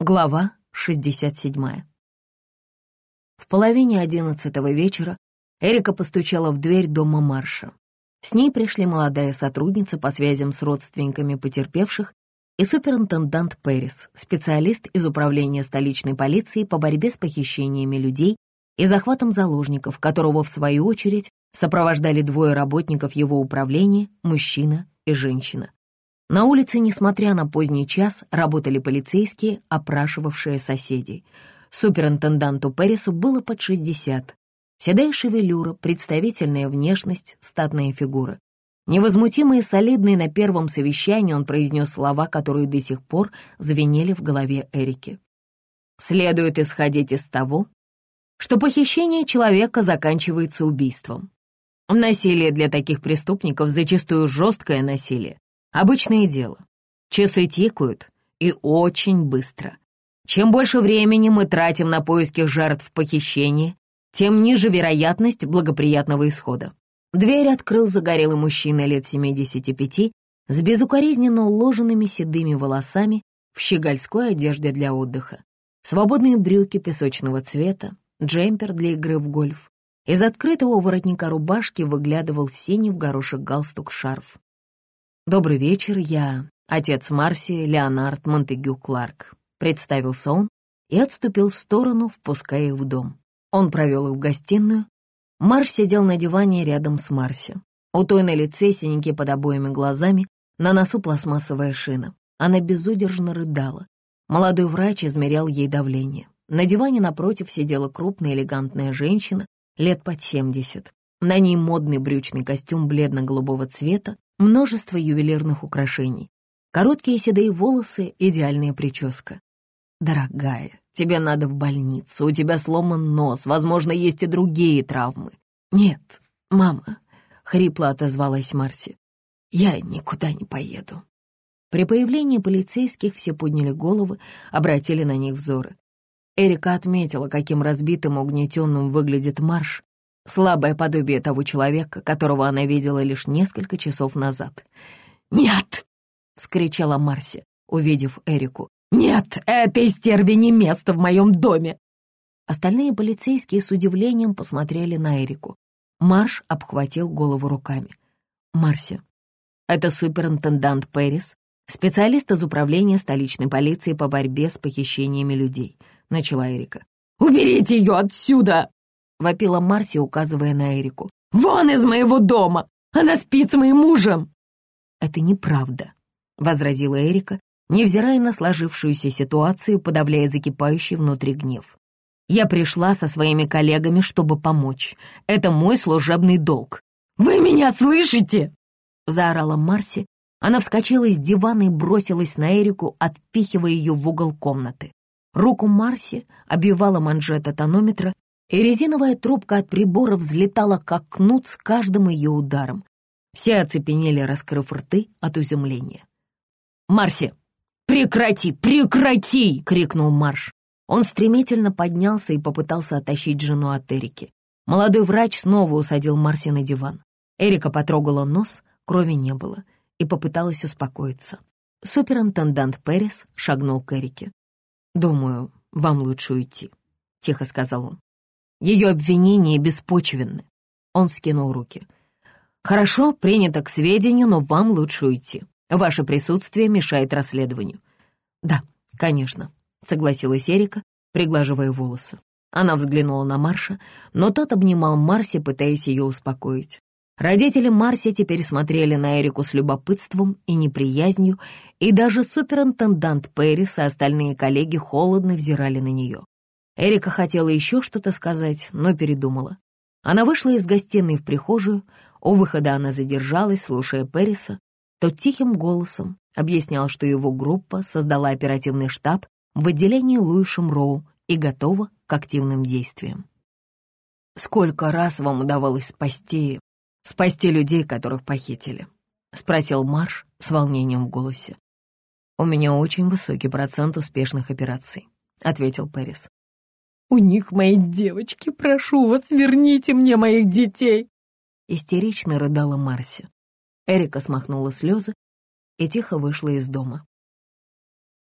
Глава 67. В половине одиннадцатого вечера Эрика постучала в дверь дома Марша. С ней пришли молодая сотрудница по связям с родственниками потерпевших и суперинтендант Пэрис, специалист из управления столичной полиции по борьбе с похищениями людей и захватом заложников, которого, в свою очередь, сопровождали двое работников его управления, мужчина и женщина. На улице, несмотря на поздний час, работали полицейские, опрашивавшие соседей. Суперинтенданту Перрису было под 60. Седая шевелюра, представительная внешность, статная фигура. Невозмутимый и солидный на первом совещании он произнес слова, которые до сих пор звенели в голове Эрики. «Следует исходить из того, что похищение человека заканчивается убийством. Насилие для таких преступников зачастую жесткое насилие, Обычное дело. Часы тикают, и очень быстро. Чем больше времени мы тратим на поиски жертв похищения, тем ниже вероятность благоприятного исхода. Дверь открыл загорелый мужчина лет 75 с безукоризненно уложенными седыми волосами в щегольской одежде для отдыха. Свободные брюки песочного цвета, джемпер для игры в гольф. Из открытого воротника рубашки выглядывал синий в горошек галстук-шарф. «Добрый вечер, я отец Марси Леонард Монтегю Кларк», — представился он и отступил в сторону, впуская их в дом. Он провел их в гостиную. Марш сидел на диване рядом с Марси. У той на лице синяки под обоими глазами, на носу пластмассовая шина. Она безудержно рыдала. Молодой врач измерял ей давление. На диване напротив сидела крупная элегантная женщина, лет под семьдесят. На ней модный брючный костюм бледно-голубого цвета, множество ювелирных украшений, короткие седые волосы, идеальная прическа. «Дорогая, тебе надо в больницу, у тебя сломан нос, возможно, есть и другие травмы». «Нет, мама», — хрипло отозвалась Марси, — «я никуда не поеду». При появлении полицейских все подняли головы, обратили на них взоры. Эрика отметила, каким разбитым угнетенным выглядит Марш, слабое подобие того человека, которого она видела лишь несколько часов назад. «Нет!» — вскричала Марси, увидев Эрику. «Нет, этой стерви не место в моем доме!» Остальные полицейские с удивлением посмотрели на Эрику. Марш обхватил голову руками. «Марси, это суперинтендант Пэрис, специалист из управления столичной полиции по борьбе с похищениями людей», — начала Эрика. «Уберите ее отсюда!» — вопила Марси, указывая на Эрику. «Вон из моего дома! Она спит с моим мужем!» «Это неправда», — возразила Эрика, невзирая на сложившуюся ситуацию, подавляя закипающий внутри гнев. «Я пришла со своими коллегами, чтобы помочь. Это мой служебный долг». «Вы меня слышите?» — заорала Марси. Она вскочила из дивана и бросилась на Эрику, отпихивая ее в угол комнаты. Руку Марси обвивала манжета тонометра, и резиновая трубка от прибора взлетала, как кнут с каждым ее ударом. Все оцепенели, раскрыв рты от изумления. «Марси, прекрати, прекрати!» — крикнул Марш. Он стремительно поднялся и попытался оттащить жену от Эрики. Молодой врач снова усадил Марси на диван. Эрика потрогала нос, крови не было, и попыталась успокоиться. Суперинтендант Перес шагнул к Эрике. «Думаю, вам лучше уйти», — тихо сказал он. Ее обвинения беспочвенны. Он скинул руки. «Хорошо, принято к сведению, но вам лучше уйти. Ваше присутствие мешает расследованию». «Да, конечно», — согласилась Эрика, приглаживая волосы. Она взглянула на Марша, но тот обнимал Марси, пытаясь ее успокоить. Родители Марси теперь смотрели на Эрику с любопытством и неприязнью, и даже суперинтендант Пэрис и остальные коллеги холодно взирали на нее. Эрика хотела еще что-то сказать, но передумала. Она вышла из гостиной в прихожую, у выхода она задержалась, слушая Перриса. Тот тихим голосом объяснял, что его группа создала оперативный штаб в отделении Луишем Роу и готова к активным действиям. «Сколько раз вам удавалось спасти... спасти людей, которых похитили?» — спросил Марш с волнением в голосе. «У меня очень высокий процент успешных операций», — ответил Перрис. У них мои девочки, прошу вас, верните мне моих детей!» Истерично рыдала Марси. Эрика смахнула слезы и тихо вышла из дома.